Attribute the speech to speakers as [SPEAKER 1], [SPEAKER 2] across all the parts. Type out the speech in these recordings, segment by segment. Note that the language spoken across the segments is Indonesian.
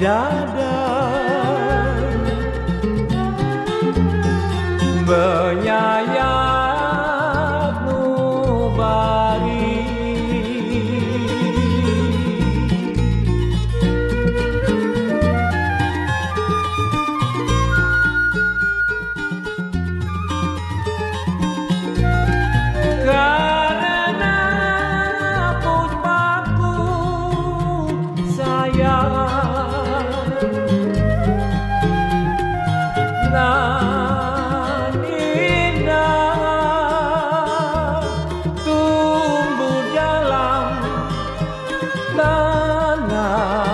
[SPEAKER 1] dada la la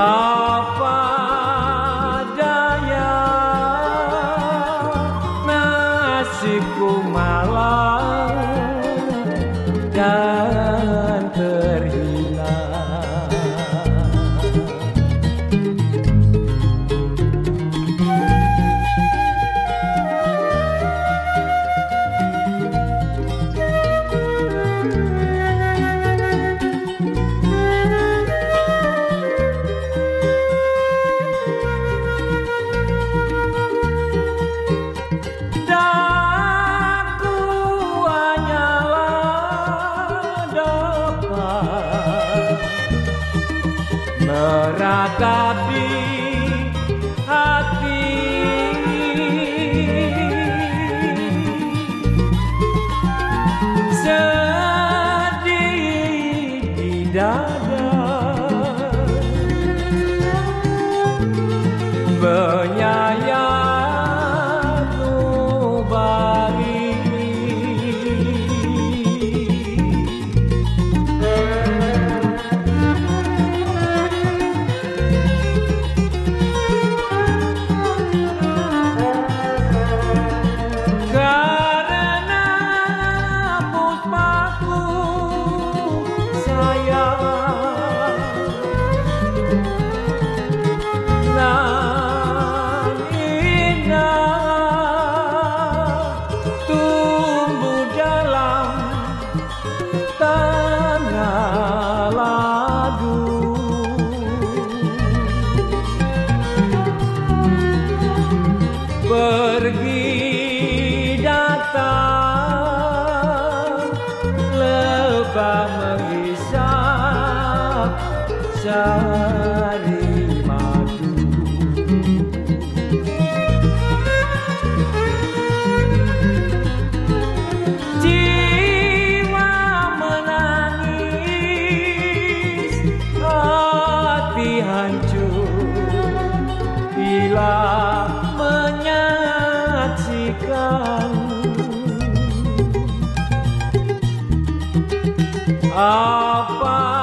[SPEAKER 1] Ah. Ratapi menghisap jari madu. Jiwa menangis hati hancur. Bila menyaksikan apa